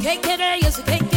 cake, cake, cake,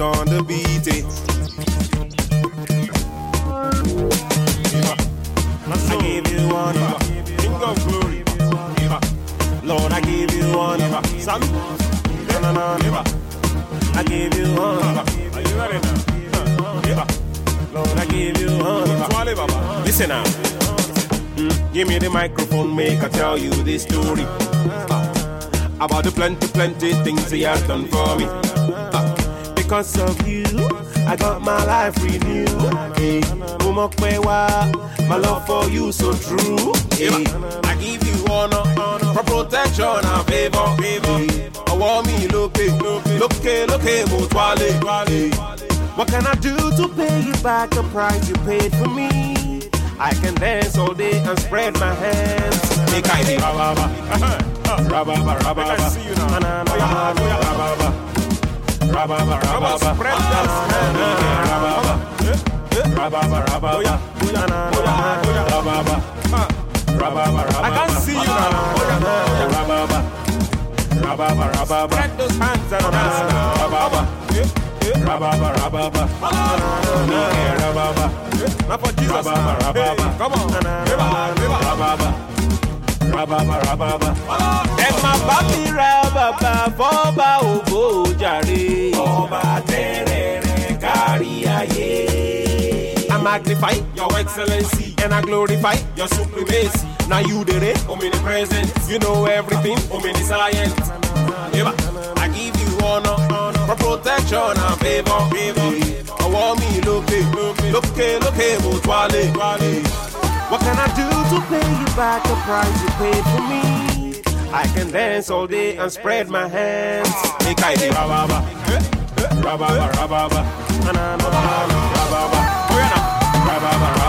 on the beat. Eh. It. I give you one, King of glory. Lord, I give you one, Sam. No, no, no, I give you one. Are you ready now? Lord, I give you one. Listen now. Mm, give me the microphone, make I tell you this story ah. about the plenty, plenty things he has done for me. Cause of you, I got my life renewed. Hey, my love for you so true. Hey, I give you honor, for protection and favor. Hey, I want me look, look, look, mo twale. What can I do to pay you back the price you paid for me? I can dance all day and spread my hands. Make I rababa, rababa, rababa, rababa, rababa, rabba, that spread. Rababa, rababa, rababa, rababa, rababa. I can't see you now. Rababa, rababa, rababa. Spread those hands and dance now. Rababa, rababa, rababa, rababa. Not for Jesus. Rababa, rababa, come on. Rababa, rababa rababa. ẹ má bá mi ra bàbá bọ́ọ̀bà jàre. ọba tẹ́rẹ̀ẹ́rẹ́ kárí ayé. I magnify your excellency and I glorify your supremacy. Now you the ray, omnipresent. You know everything, omniscient. Yeah, I give you honor, for protection and favor. favor. it look it look it look it what can I do to pay you back the price you paid for me? I can dance all day and spread my hands. Make rababa, rababa, rababa, rababa, rababa, rababa, rababa, rababa.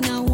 but now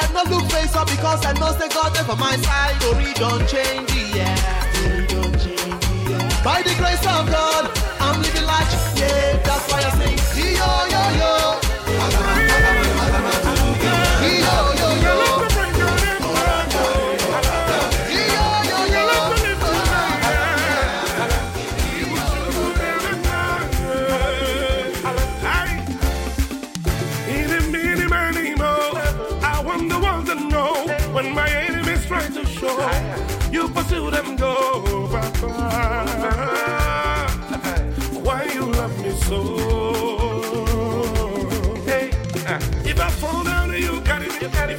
them no look face up because I know they got them for my side. Story don't change, yeah. Story don't change, yeah. By the grace of God, I'm living life, yeah. That's why.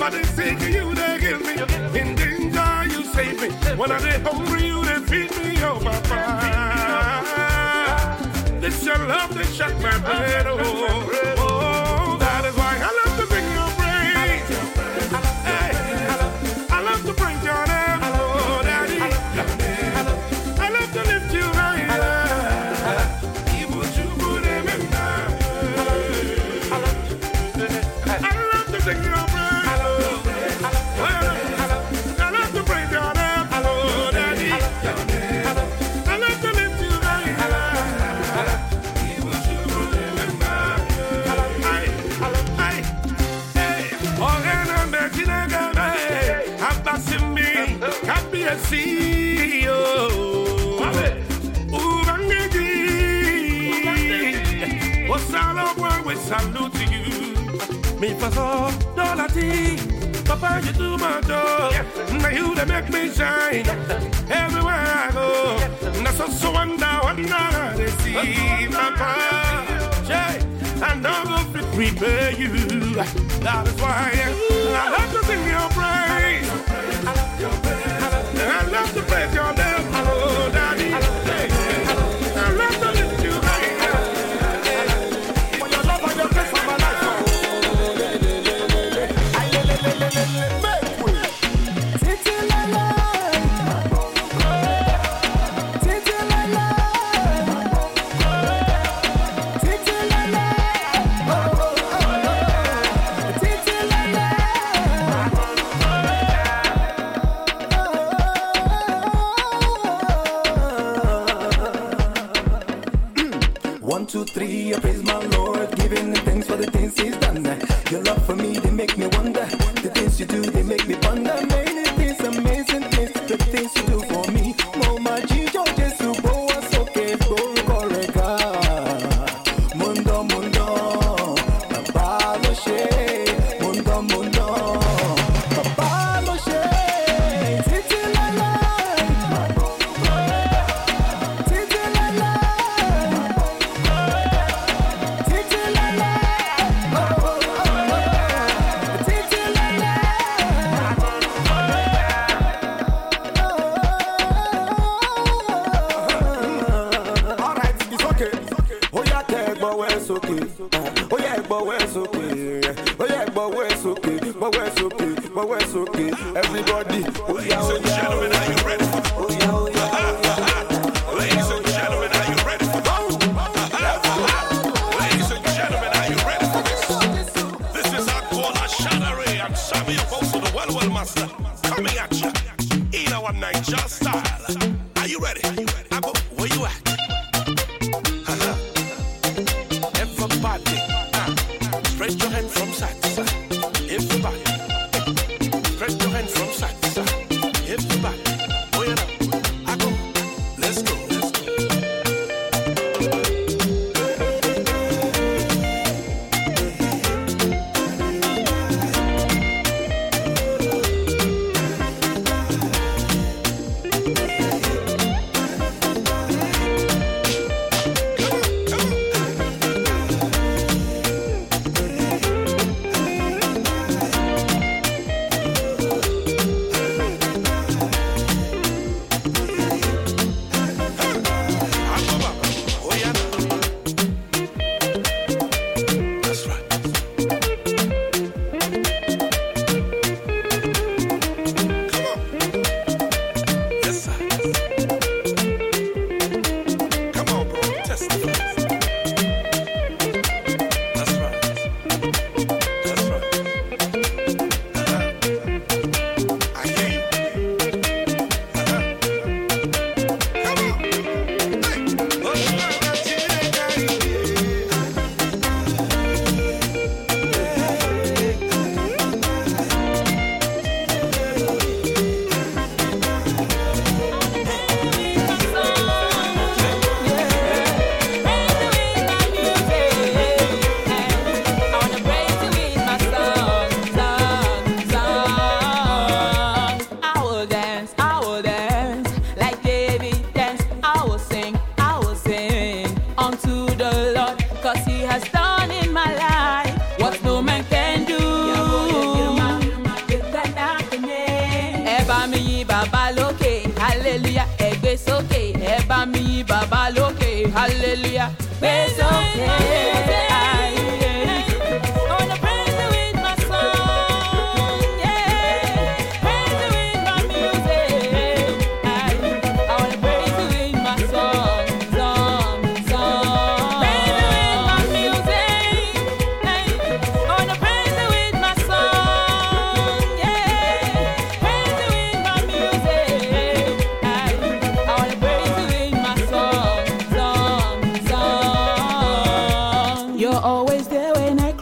When they sick, you they give me. In danger, you save me. When they hungry, you they feed me. Oh, my Papa. This your love that shut my bread. Oh. salute to you. Me for so dolati, Papa you do my job. Yes. Now you that make me shine. Everywhere I go, now so so wonder wonder they see Papa. Yeah, I know go prepare you. That is why I love to sing your praise. I love your praise.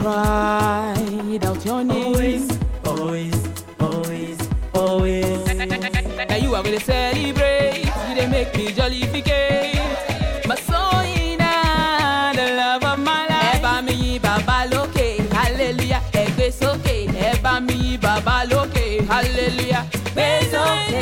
cried out your name. Always, always, always, always. Now you are gonna celebrate. You didn't make me jollificate. My soul in the love of my life. Eba mi baba loke, hallelujah. Egbe soke, eba hallelujah. Bezoke.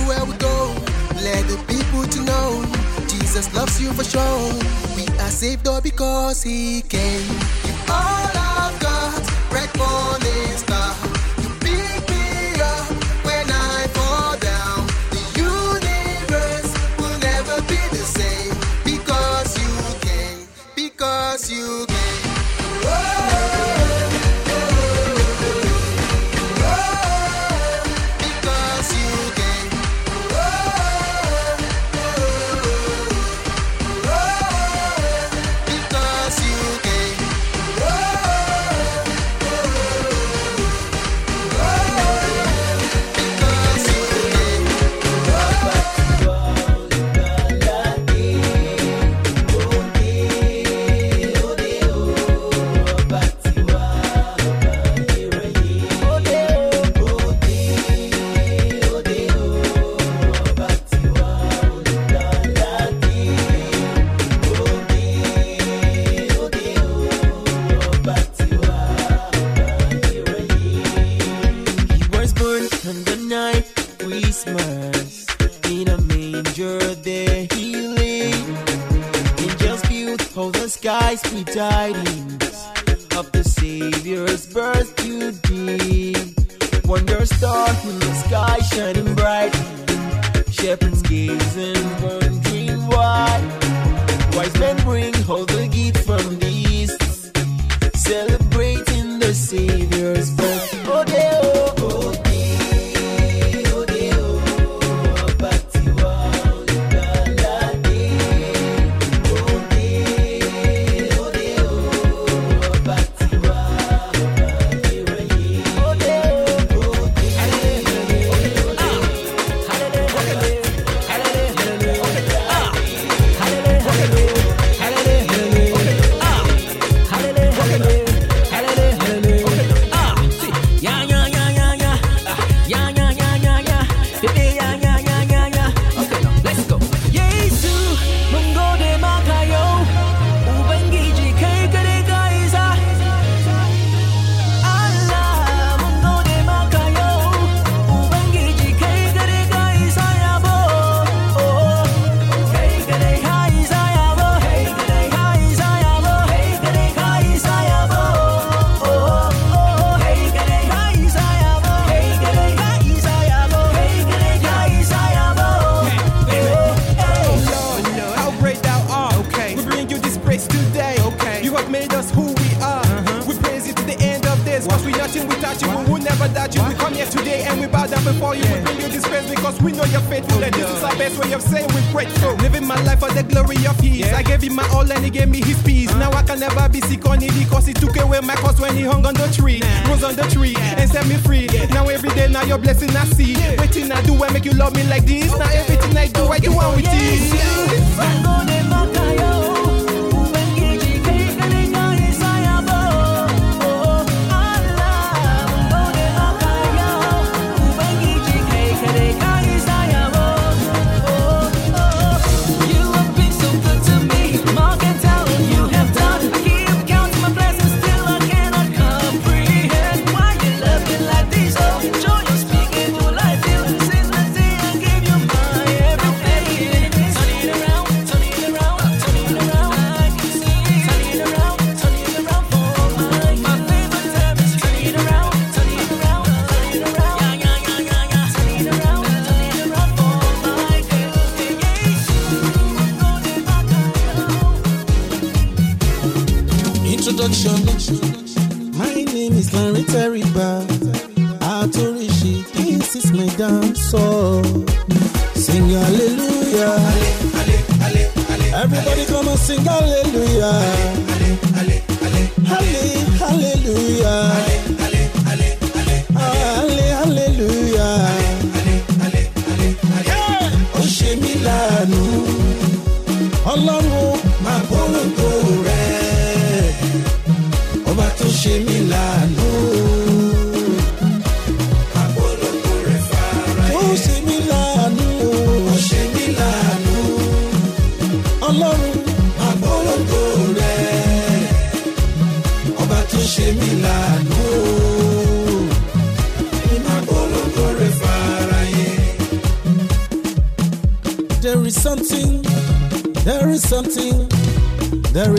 everywhere we go. Let the people to know Jesus loves you for sure. We are saved all because He came. You all of God's Red morning star. You pick me up when I fall down. The universe will never be the same because you came. Because you.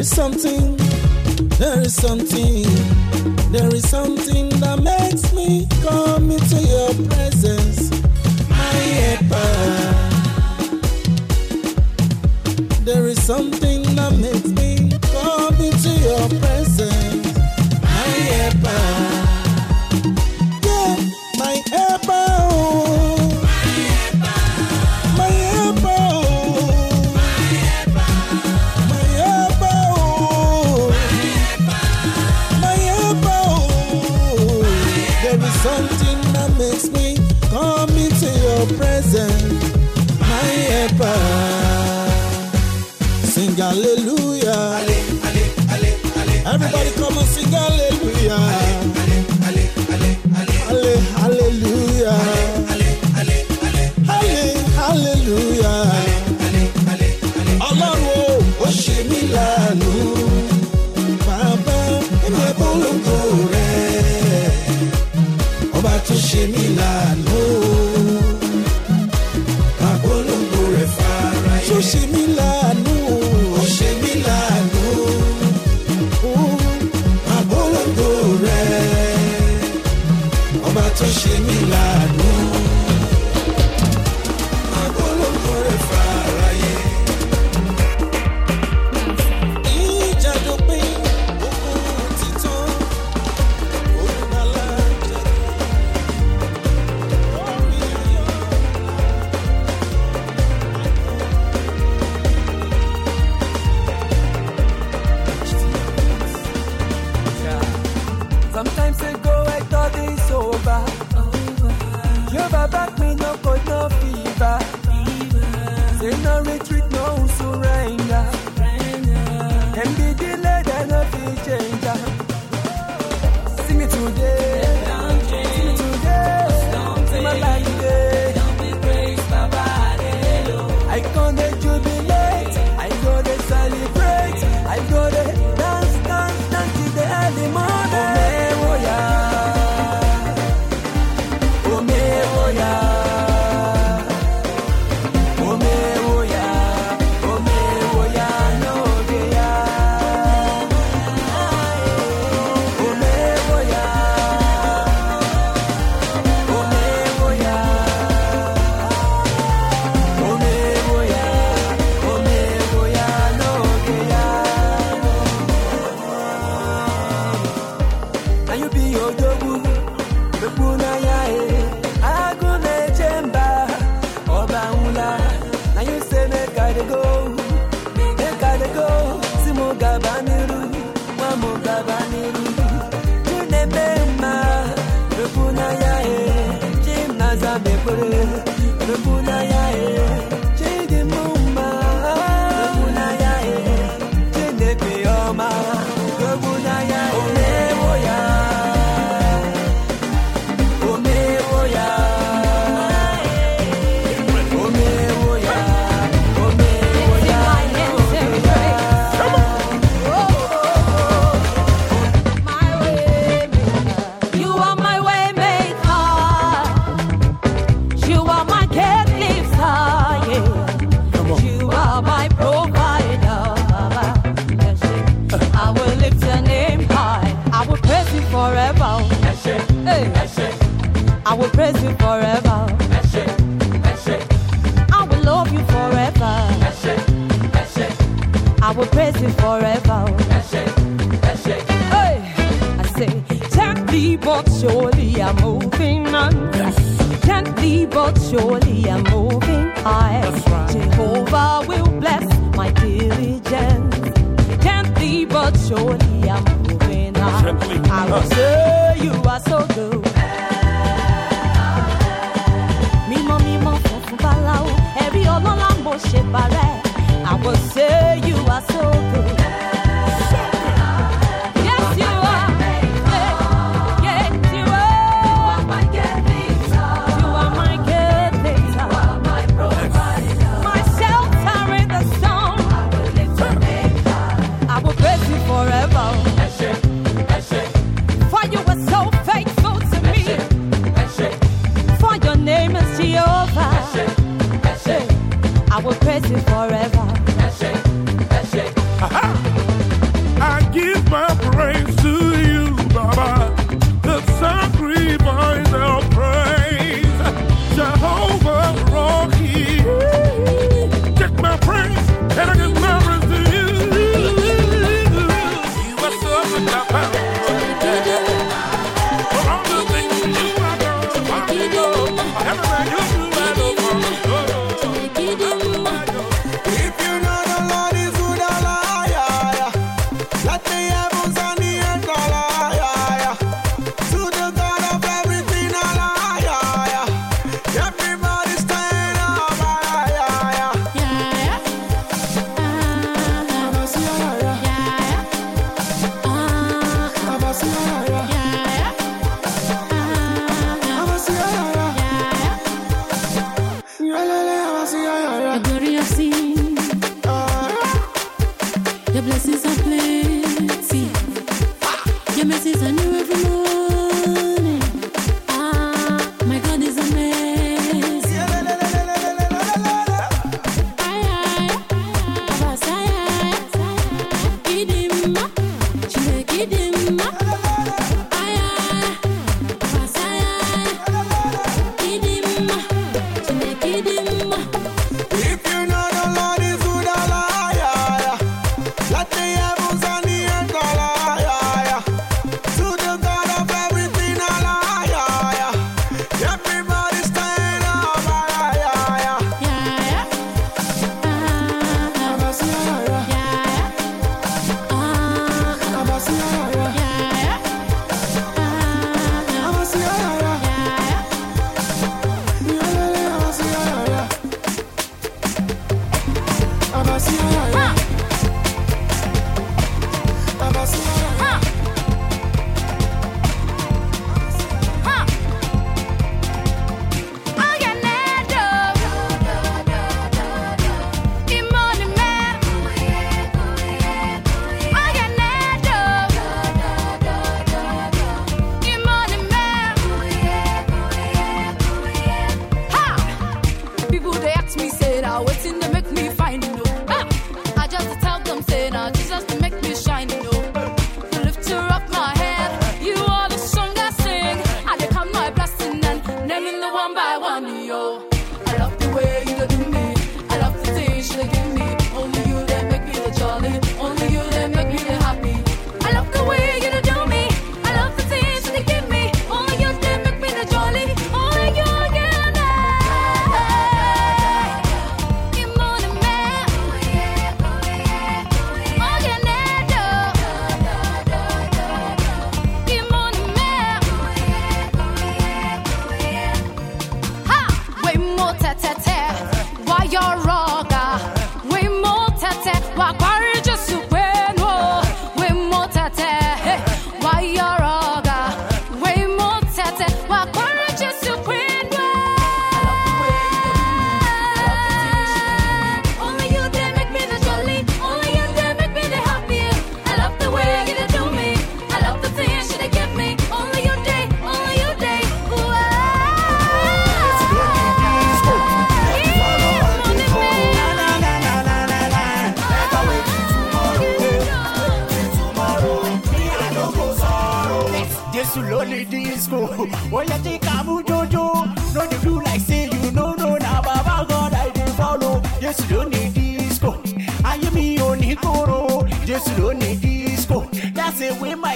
Is something, there is something, forever. I say, gently but surely I'm moving on. Yes. Gently but surely I'm moving high. Right. Jehovah will bless my diligence. Gently but surely I'm moving on. Gently. I will say you are so good. Mímọ́ mímọ́ funfun báláwo, ẹ̀rí ọlọ́lá mo ṣe bàrẹ́.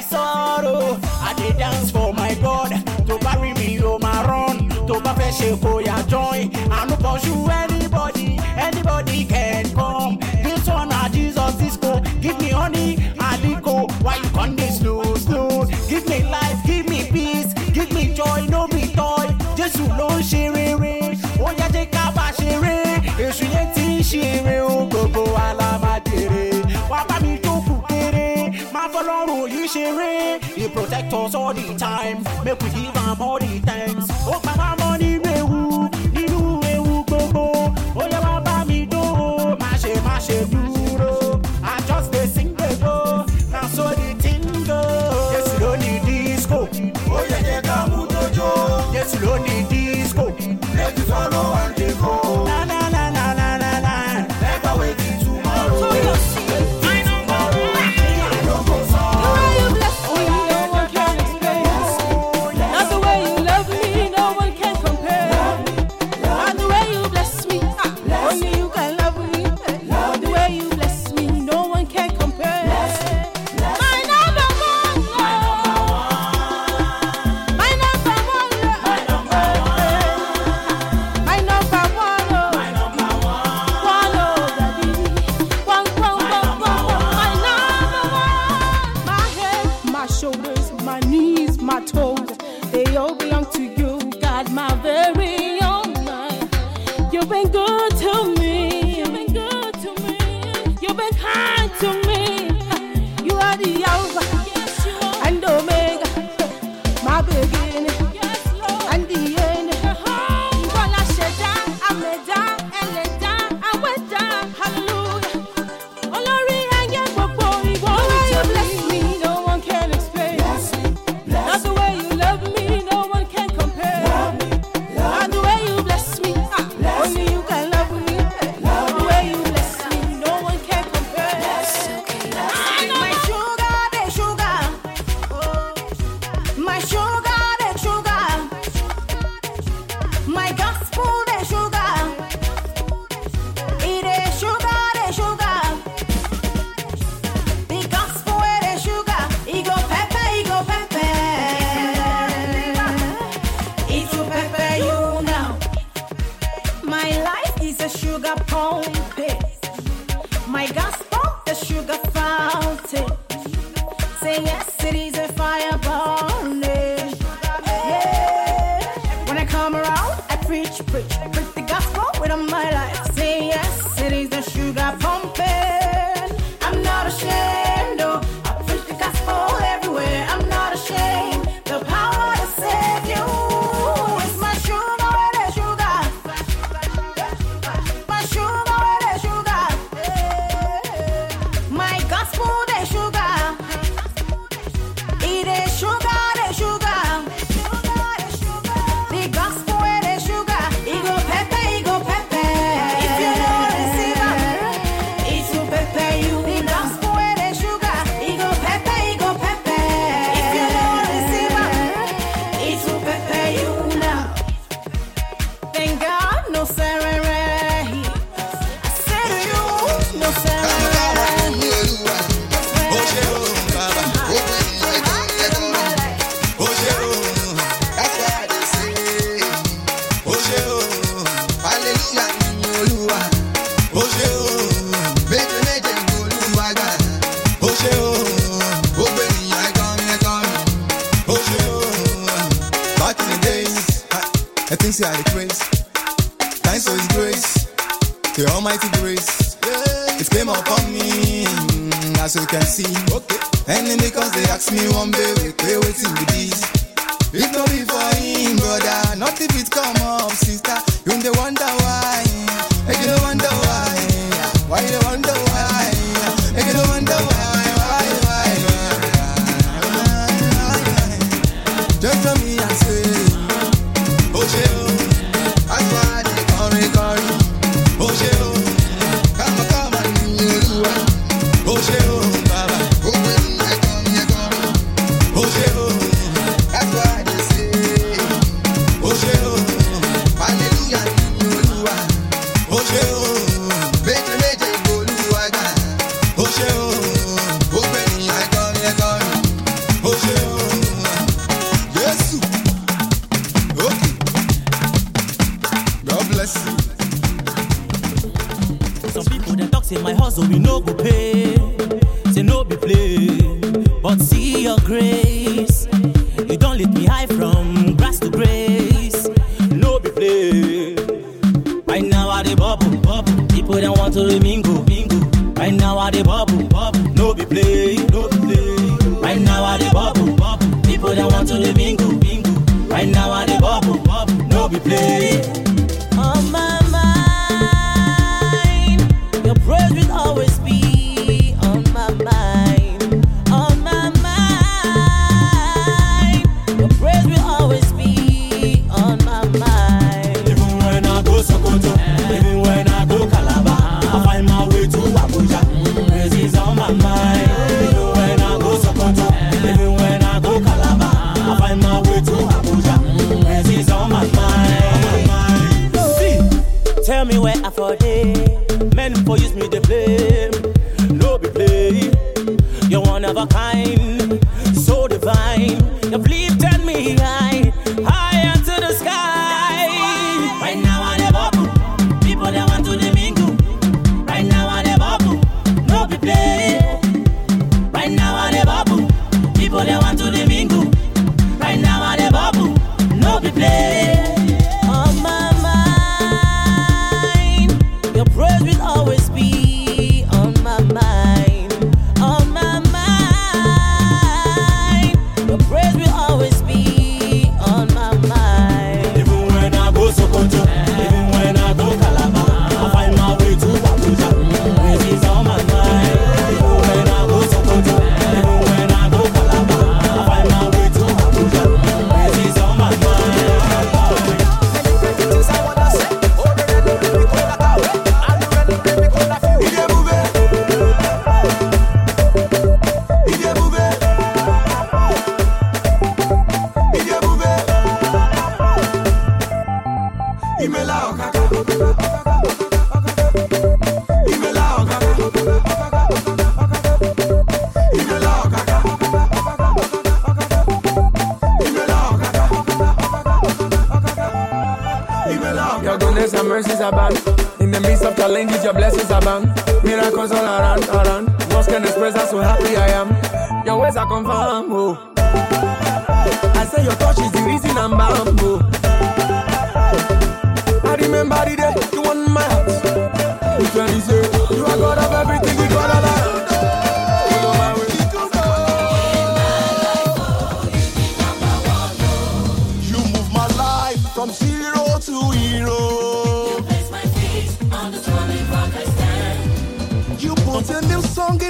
sorrow. I did dance for my God. To bury me, oh my run. To buffet, shake, for your joy. I no pursue any. protect us all the time. Make we give them all the thanks. Oh, my mama.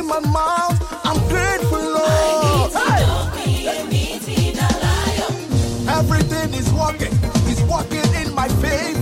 my mouth. I'm grateful, Lord. Hey. Everything is working, it's working in my favor.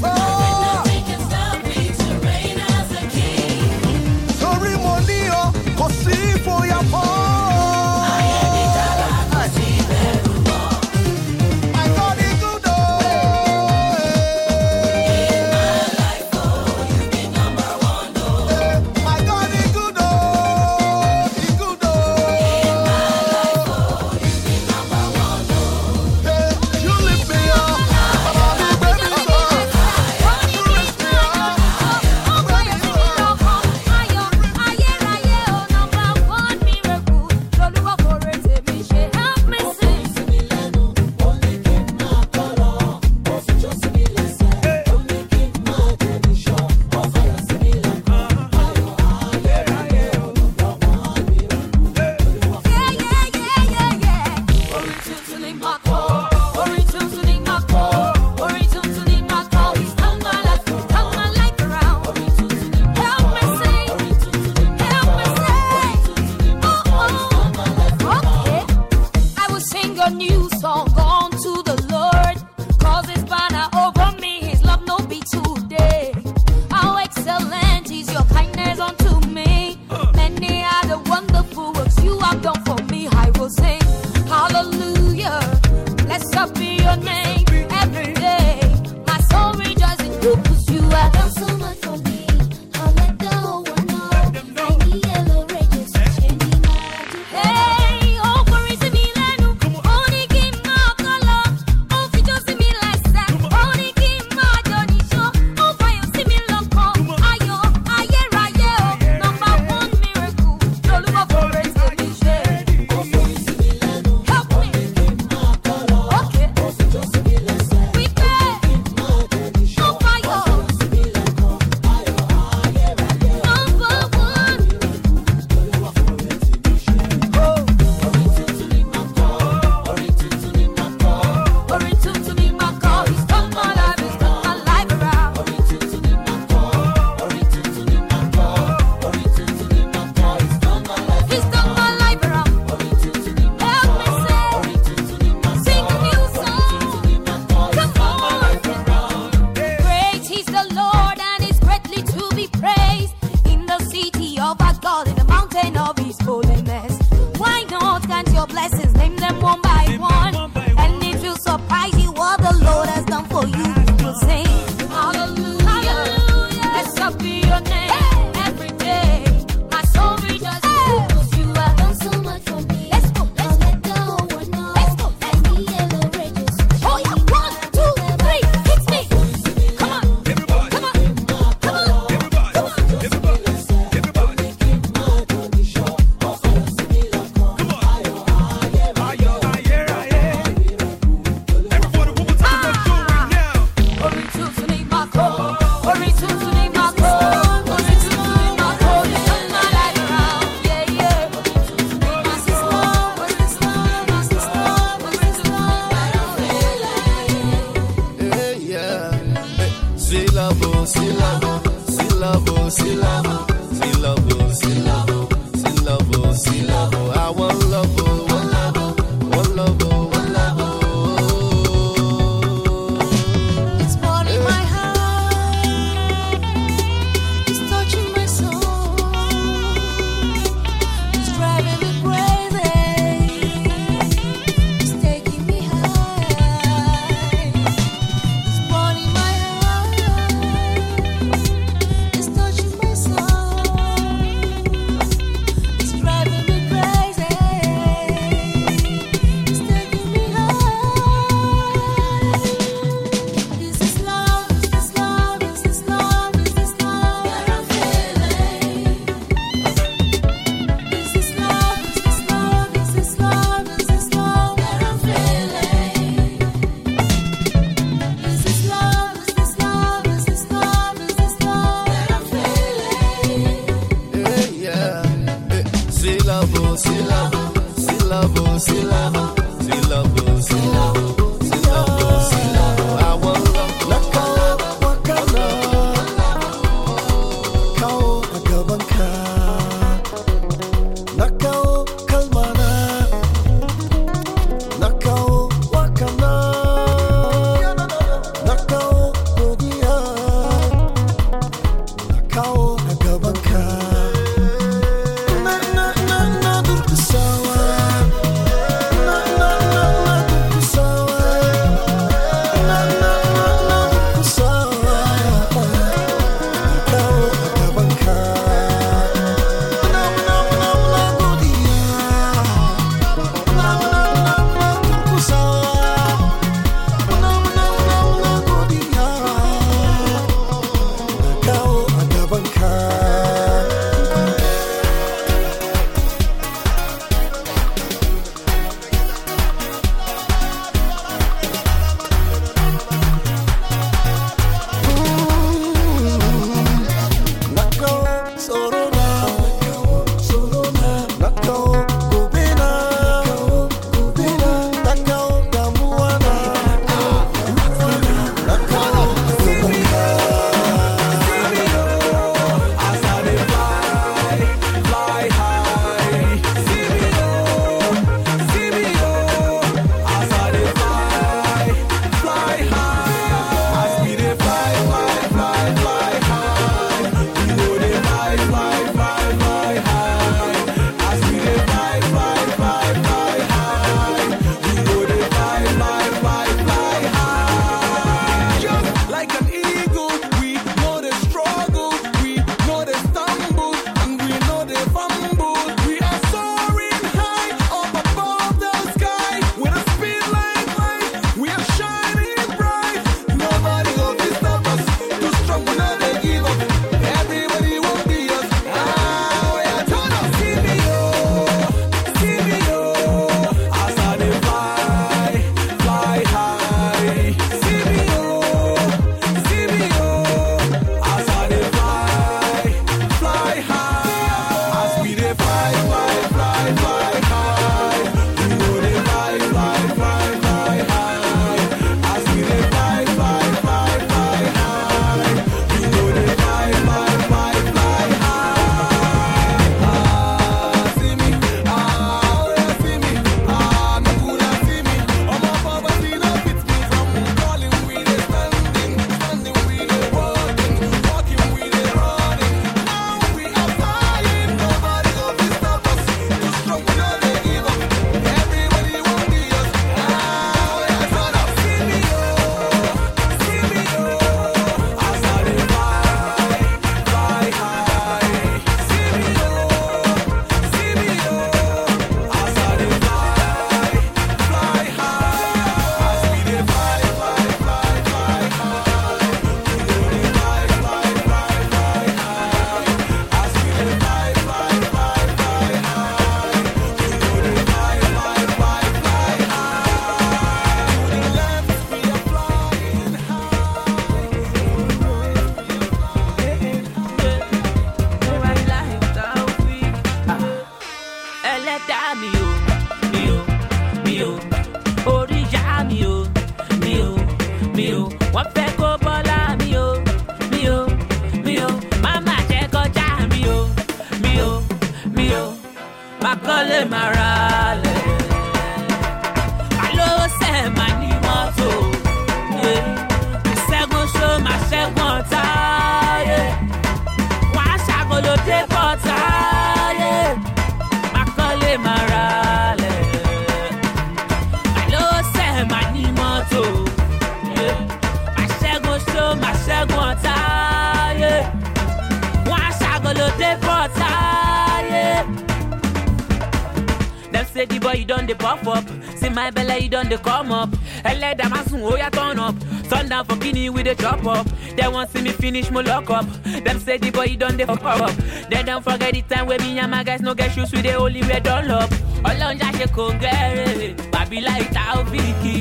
Finish my lock up. Them say the boy done the fuck up. They don't forget the time when me and my guys no get shoes with the only red all up. Ọlọ́njà ṣe kò ń gẹ́rẹ́, bàbí láì ta òfìkì.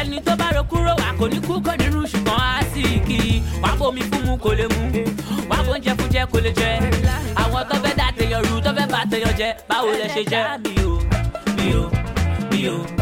Ẹni tó bá ro kúrò wà kò ní kú á sì kì í. Wà bomi fún mu kò lè mu, wà á bóúnjẹ fún jẹ kò lè jẹ. Àwọn tó fẹ́ dá tèèyàn rú tó fẹ́ bá tèèyàn jẹ, báwo lẹ ṣe jẹ́? Mi ò mi ò mi ò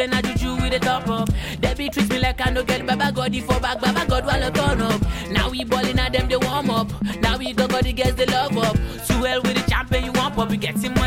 say na juju we dey top up. They be treat me like I no get Baba God for back, Baba God while turn up. Now we ballin' at them they warm up. Now we go got the girls they love up. Too well with the champion you want up. We getting money